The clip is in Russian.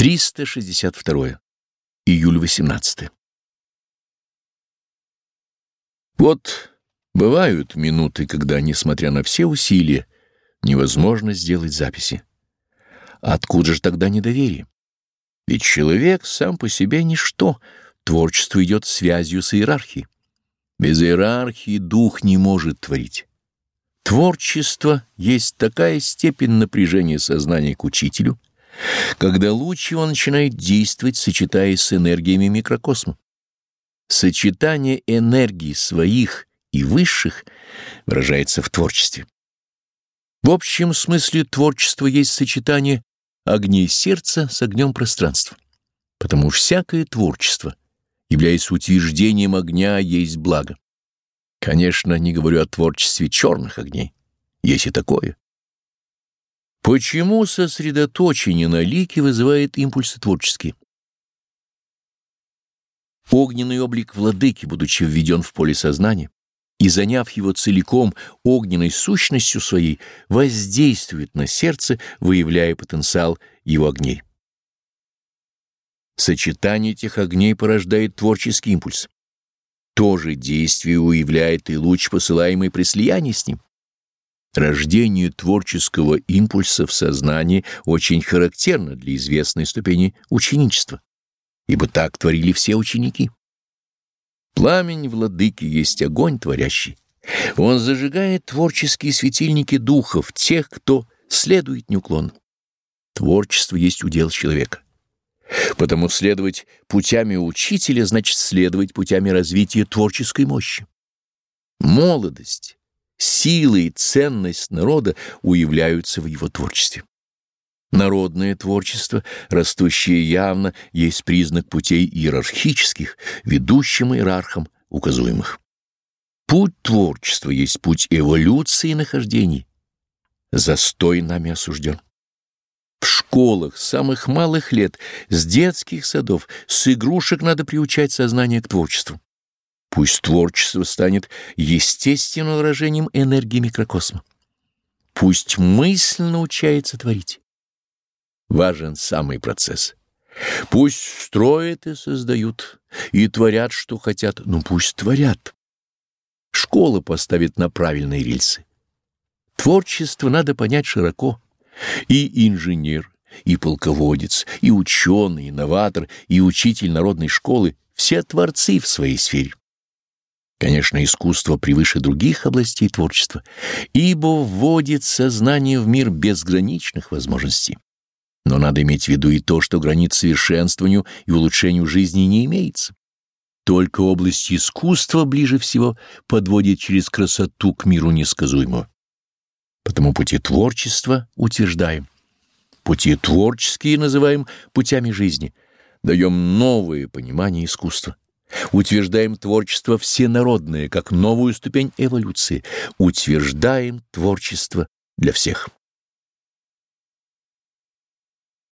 362. Июль 18. Вот бывают минуты, когда, несмотря на все усилия, невозможно сделать записи. Откуда же тогда недоверие? Ведь человек сам по себе ничто, творчество идет связью с иерархией. Без иерархии дух не может творить. Творчество есть такая степень напряжения сознания к учителю — когда луч его начинает действовать, сочетаясь с энергиями микрокосма. Сочетание энергий своих и высших выражается в творчестве. В общем смысле творчество есть сочетание огней сердца с огнем пространства. Потому всякое творчество, являясь утверждением огня, есть благо. Конечно, не говорю о творчестве черных огней. Есть и такое. Почему сосредоточение на лике вызывает импульсы творческие? Огненный облик владыки, будучи введен в поле сознания и заняв его целиком огненной сущностью своей, воздействует на сердце, выявляя потенциал его огней. Сочетание этих огней порождает творческий импульс. То же действие уявляет и луч, посылаемый при слиянии с ним. Рождение творческого импульса в сознании очень характерно для известной ступени ученичества, ибо так творили все ученики. Пламень владыки есть огонь творящий. Он зажигает творческие светильники духов, тех, кто следует неуклонно. Творчество есть удел человека. Потому следовать путями учителя значит следовать путями развития творческой мощи. Молодость Сила и ценность народа уявляются в его творчестве. Народное творчество, растущее явно, есть признак путей иерархических, ведущим иерархам указуемых. Путь творчества есть путь эволюции и нахождений. Застой нами осужден. В школах самых малых лет, с детских садов, с игрушек надо приучать сознание к творчеству. Пусть творчество станет естественным выражением энергии микрокосма. Пусть мысль научается творить. Важен самый процесс. Пусть строят и создают, и творят, что хотят, но пусть творят. Школа поставит на правильные рельсы. Творчество надо понять широко. И инженер, и полководец, и ученый, и новатор, и учитель народной школы — все творцы в своей сфере. Конечно, искусство превыше других областей творчества, ибо вводит сознание в мир безграничных возможностей. Но надо иметь в виду и то, что границ совершенствованию и улучшению жизни не имеется. Только область искусства ближе всего подводит через красоту к миру несказуемого. Потому пути творчества утверждаем. Пути творческие называем путями жизни. Даем новое понимание искусства. Утверждаем творчество всенародное как новую ступень эволюции. Утверждаем творчество для всех.